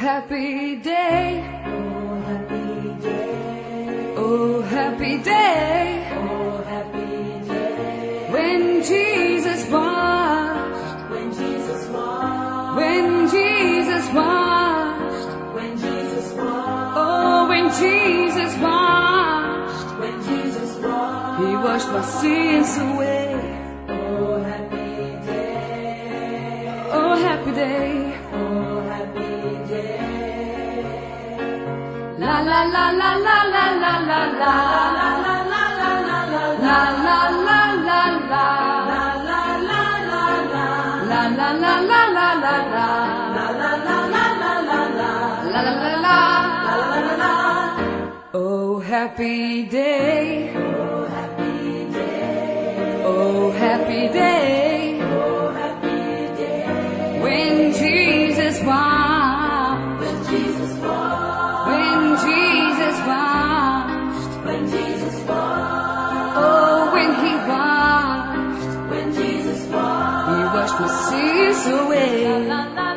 happy day. Oh, happy day. Oh, happy day. Oh, happy day. When Jesus washed, When Jesus washed. when Jesus washed, When Jesus washed. oh, when Jesus washed, When Jesus washed. He washed my sins away. Oh, happy day. Oh, happy day. happy day. Oh, happy day. Oh, happy day. Oh, happy day. When Jesus was Sees is away.